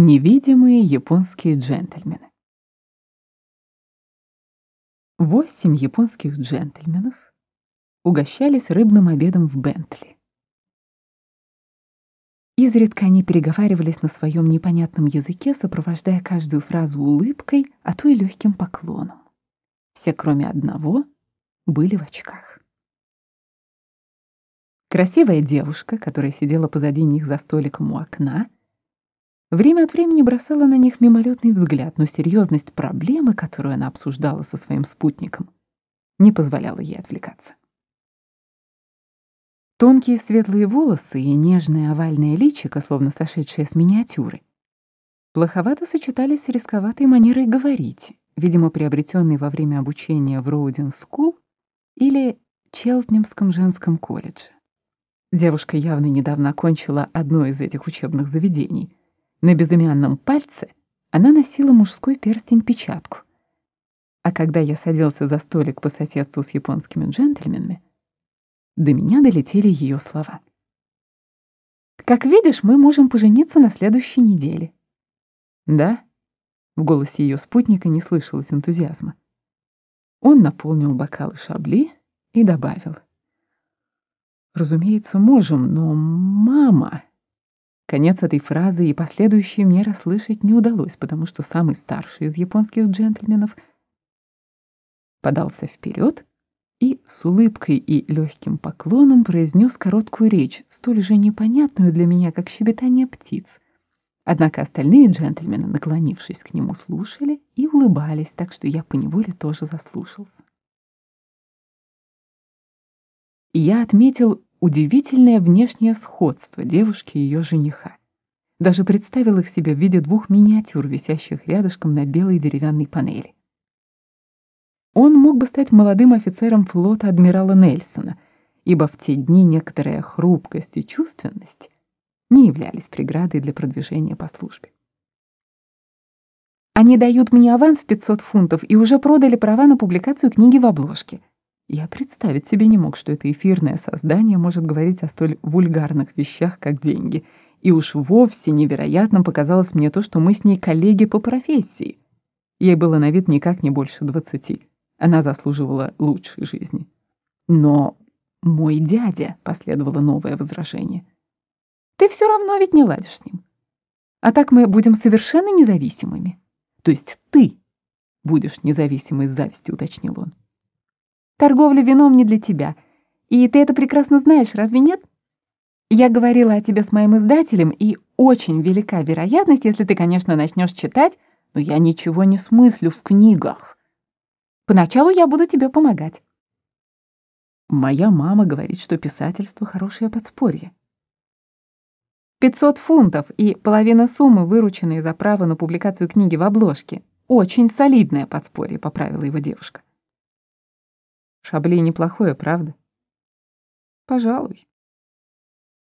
Невидимые японские джентльмены. Восемь японских джентльменов угощались рыбным обедом в Бентли. Изредка они переговаривались на своем непонятном языке, сопровождая каждую фразу улыбкой, а то и легким поклоном. Все, кроме одного, были в очках. Красивая девушка, которая сидела позади них за столиком у окна, Время от времени бросала на них мимолетный взгляд, но серьезность проблемы, которую она обсуждала со своим спутником, не позволяла ей отвлекаться. Тонкие светлые волосы и нежное овальное личико, словно сошедшее с миниатюры, плоховато сочетались с резковатой манерой говорить, видимо, приобретенной во время обучения в Roedean School или Челтнемском женском колледже. Девушка явно недавно окончила одно из этих учебных заведений — на безымянном пальце она носила мужской перстень-печатку. А когда я садился за столик по соседству с японскими джентльменами, до меня долетели ее слова. «Как видишь, мы можем пожениться на следующей неделе». «Да?» — в голосе ее спутника не слышалось энтузиазма. Он наполнил бокалы шабли и добавил. «Разумеется, можем, но мама...» Конец этой фразы и последующие мне расслышать не удалось, потому что самый старший из японских джентльменов подался вперед и с улыбкой и легким поклоном произнес короткую речь, столь же непонятную для меня, как щебетание птиц. Однако остальные джентльмены, наклонившись к нему, слушали и улыбались, так что я поневоле тоже заслушался. Я отметил удивительное внешнее сходство девушки и ее жениха. Даже представил их себе в виде двух миниатюр, висящих рядышком на белой деревянной панели. Он мог бы стать молодым офицером флота адмирала Нельсона, ибо в те дни некоторая хрупкость и чувственность не являлись преградой для продвижения по службе. Они дают мне аванс в 500 фунтов и уже продали права на публикацию книги в обложке. Я представить себе не мог, что это эфирное создание может говорить о столь вульгарных вещах, как деньги. И уж вовсе невероятным показалось мне то, что мы с ней коллеги по профессии. Ей было на вид никак не больше двадцати. Она заслуживала лучшей жизни. Но мой дядя, последовало новое возражение. Ты все равно ведь не ладишь с ним. А так мы будем совершенно независимыми. То есть ты будешь независимой с завистью, уточнил он. Торговля вином не для тебя. И ты это прекрасно знаешь, разве нет? Я говорила о тебе с моим издателем, и очень велика вероятность, если ты, конечно, начнешь читать, но я ничего не смыслю в книгах. Поначалу я буду тебе помогать. Моя мама говорит, что писательство — хорошее подспорье. 500 фунтов и половина суммы, вырученной за право на публикацию книги в обложке. Очень солидное подспорье, поправила его девушка. Шабли неплохое, правда? Пожалуй.